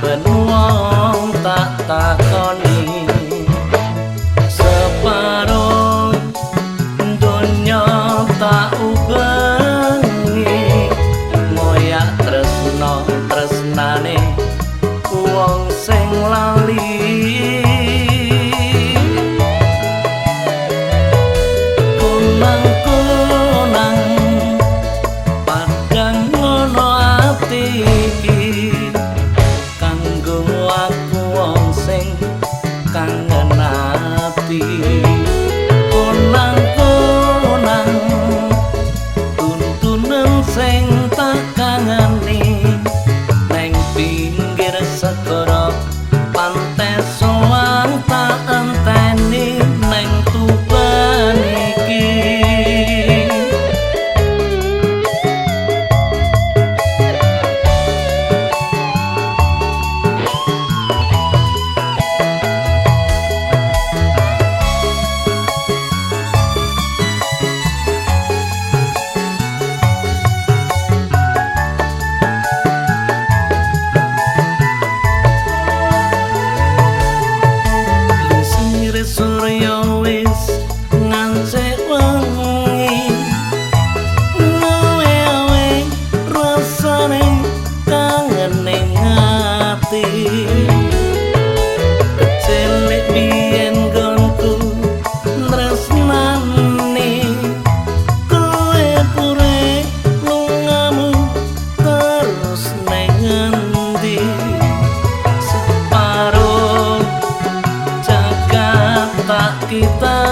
saben wong tak takoni. Separo donya tak ubah. The. everybody